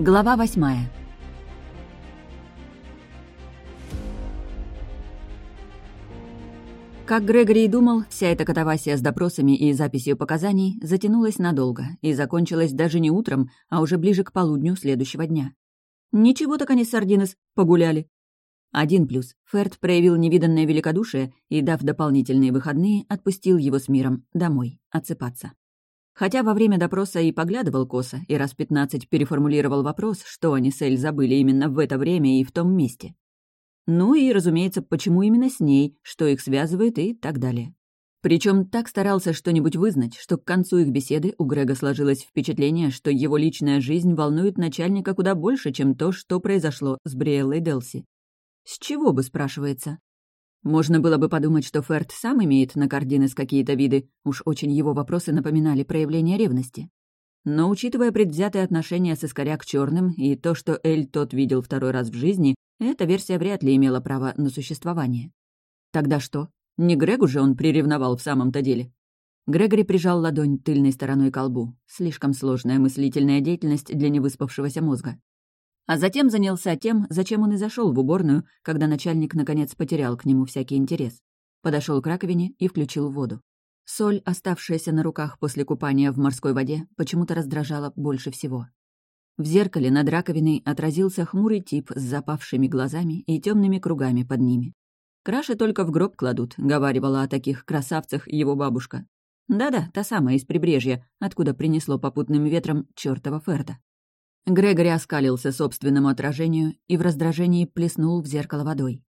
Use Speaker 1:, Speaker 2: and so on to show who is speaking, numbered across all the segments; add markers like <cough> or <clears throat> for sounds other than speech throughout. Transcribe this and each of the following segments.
Speaker 1: Глава восьмая. Как Грегори и думал, вся эта катавасия с допросами и записью показаний затянулась надолго и закончилась даже не утром, а уже ближе к полудню следующего дня. Ничего так они с Сардинес погуляли. Один плюс. Ферд проявил невиданное великодушие и, дав дополнительные выходные, отпустил его с миром домой, отсыпаться. Хотя во время допроса и поглядывал косо, и раз пятнадцать переформулировал вопрос, что они с Эль забыли именно в это время и в том месте. Ну и, разумеется, почему именно с ней, что их связывает и так далее. Причем так старался что-нибудь вызнать, что к концу их беседы у Грега сложилось впечатление, что его личная жизнь волнует начальника куда больше, чем то, что произошло с Бриэллой Делси. С чего бы, спрашивается? Можно было бы подумать, что Ферд сам имеет на Кардинес какие-то виды, уж очень его вопросы напоминали проявление ревности. Но, учитывая предвзятые отношения с Искоря к черным и то, что Эль тот видел второй раз в жизни, эта версия вряд ли имела право на существование. Тогда что? Не Грегу же он приревновал в самом-то деле. Грегори прижал ладонь тыльной стороной к колбу. Слишком сложная мыслительная деятельность для невыспавшегося мозга. А затем занялся тем, зачем он и зашел в уборную, когда начальник наконец потерял к нему всякий интерес. Подошел к раковине и включил воду. Соль, оставшаяся на руках после купания в морской воде, почему-то раздражала больше всего. В зеркале над раковиной отразился хмурый тип с запавшими глазами и темными кругами под ними. «Краши только в гроб кладут», — говаривала о таких красавцах его бабушка. Да-да, та самая из прибрежья, откуда принесло попутным ветром чёртова Ферда. Грегори оскалился собственному отражению и в раздражении плеснул в зеркало водой.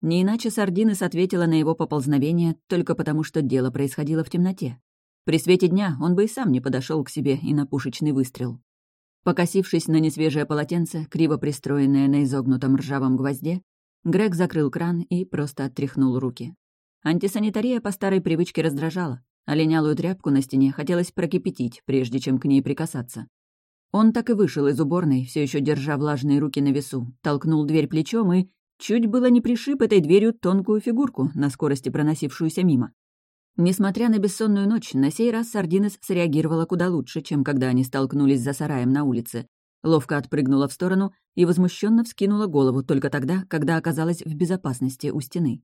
Speaker 1: Не иначе Сардинес ответила на его поползновение только потому, что дело происходило в темноте. При свете дня он бы и сам не подошел к себе и на пушечный выстрел. Покосившись на несвежее полотенце, криво пристроенное на изогнутом ржавом гвозде, Грег закрыл кран и просто оттряхнул руки. Антисанитария по старой привычке раздражала, а линялую тряпку на стене хотелось прокипятить, прежде чем к ней прикасаться. Он так и вышел из уборной, все еще держа влажные руки на весу, толкнул дверь плечом и чуть было не пришиб этой дверью тонкую фигурку, на скорости проносившуюся мимо. Несмотря на бессонную ночь, на сей раз Сардинес среагировала куда лучше, чем когда они столкнулись за сараем на улице. Ловко отпрыгнула в сторону и возмущенно вскинула голову только тогда, когда оказалась в безопасности у стены.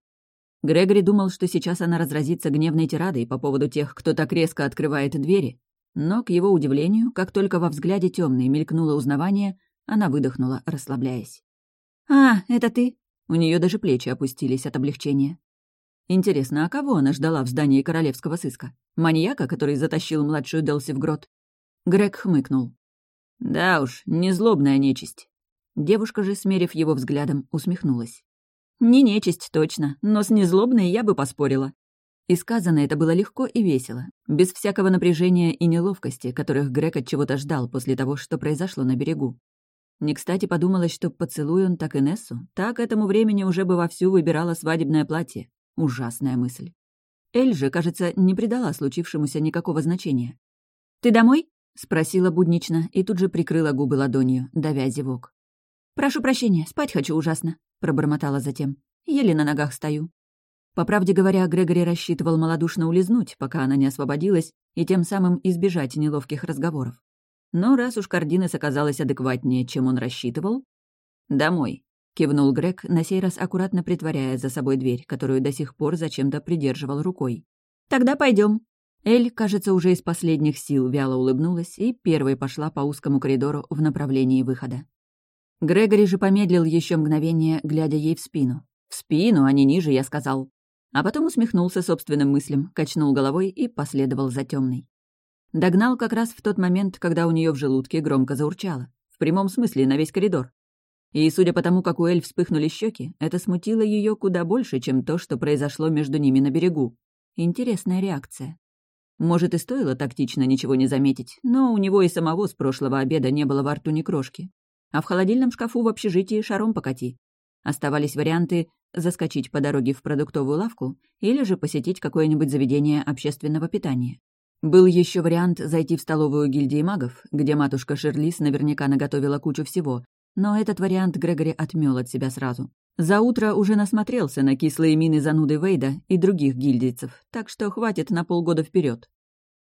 Speaker 1: Грегори думал, что сейчас она разразится гневной тирадой по поводу тех, кто так резко открывает двери, но, к его удивлению, как только во взгляде темной мелькнуло узнавание, она выдохнула, расслабляясь. «А, это ты?» У нее даже плечи опустились от облегчения. Интересно, а кого она ждала в здании королевского сыска? Маньяка, который затащил младшую Делси в грот? Грег хмыкнул. «Да уж, не злобная нечисть». Девушка же, смерив его взглядом, усмехнулась. «Не нечисть, точно, но с незлобной я бы поспорила. И сказано это было легко и весело, без всякого напряжения и неловкости, которых Грег от чего-то ждал после того, что произошло на берегу. Не кстати подумалось, что поцелуй он так и Нессу, так этому времени уже бы вовсю выбирала свадебное платье. Ужасная мысль. Эль же, кажется, не придала случившемуся никакого значения. «Ты домой?» — спросила буднично и тут же прикрыла губы ладонью, давя зевок. «Прошу прощения, спать хочу ужасно», — пробормотала затем. «Еле на ногах стою». По правде говоря, Грегори рассчитывал малодушно улизнуть, пока она не освободилась, и тем самым избежать неловких разговоров. Но раз уж Кардинес оказалась адекватнее, чем он рассчитывал... «Домой», — кивнул Грег, на сей раз аккуратно притворяя за собой дверь, которую до сих пор зачем-то придерживал рукой. «Тогда пойдем. Эль, кажется, уже из последних сил вяло улыбнулась и первой пошла по узкому коридору в направлении выхода. Грегори же помедлил еще мгновение, глядя ей в спину. «В спину, а не ниже», — я сказал а потом усмехнулся собственным мыслям, качнул головой и последовал за темной. Догнал как раз в тот момент, когда у нее в желудке громко заурчало. В прямом смысле на весь коридор. И, судя по тому, как у Эль вспыхнули щеки, это смутило ее куда больше, чем то, что произошло между ними на берегу. Интересная реакция. Может, и стоило тактично ничего не заметить, но у него и самого с прошлого обеда не было во рту ни крошки. А в холодильном шкафу в общежитии шаром покати. Оставались варианты заскочить по дороге в продуктовую лавку или же посетить какое-нибудь заведение общественного питания. Был еще вариант зайти в столовую гильдии магов, где матушка Шерлис наверняка наготовила кучу всего, но этот вариант Грегори отмел от себя сразу. За утро уже насмотрелся на кислые мины зануды Вейда и других гильдийцев, так что хватит на полгода вперед.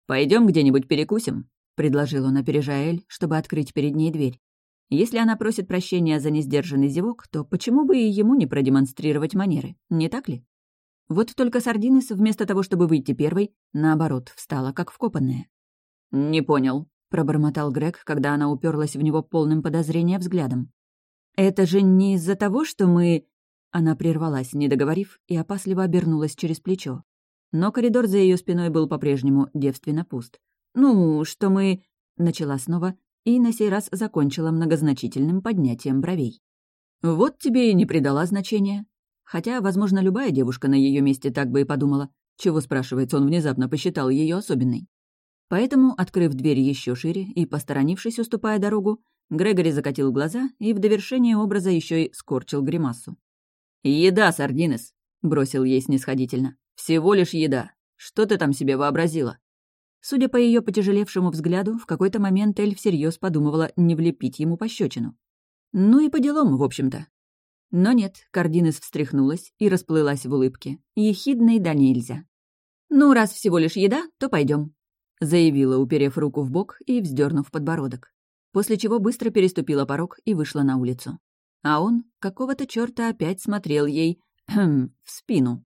Speaker 1: Пойдем где-нибудь перекусим», — предложил он, опережая Эль, чтобы открыть перед ней дверь. Если она просит прощения за несдержанный зевок, то почему бы и ему не продемонстрировать манеры, не так ли? Вот только Сардинес, вместо того, чтобы выйти первой, наоборот, встала как вкопанная. «Не понял», — пробормотал Грег, когда она уперлась в него полным подозрения взглядом. «Это же не из-за того, что мы...» Она прервалась, не договорив, и опасливо обернулась через плечо. Но коридор за ее спиной был по-прежнему девственно пуст. «Ну, что мы...» — начала снова, и на сей раз закончила многозначительным поднятием бровей. «Вот тебе и не придала значения. Хотя, возможно, любая девушка на ее месте так бы и подумала. Чего, спрашивается, он внезапно посчитал ее особенной. Поэтому, открыв дверь еще шире и посторонившись, уступая дорогу, Грегори закатил глаза и в довершение образа еще и скорчил гримасу. «Еда, Сардинес!» — бросил ей снисходительно. «Всего лишь еда. Что ты там себе вообразила?» Судя по ее потяжелевшему взгляду, в какой-то момент Эль всерьез подумывала не влепить ему пощечину. Ну и по делам, в общем-то. Но нет, Кардинес встряхнулась и расплылась в улыбке, ехидной да нельзя. «Ну, раз всего лишь еда, то пойдем, заявила, уперев руку в бок и вздернув подбородок. После чего быстро переступила порог и вышла на улицу. А он какого-то чёрта опять смотрел ей <clears throat> в спину.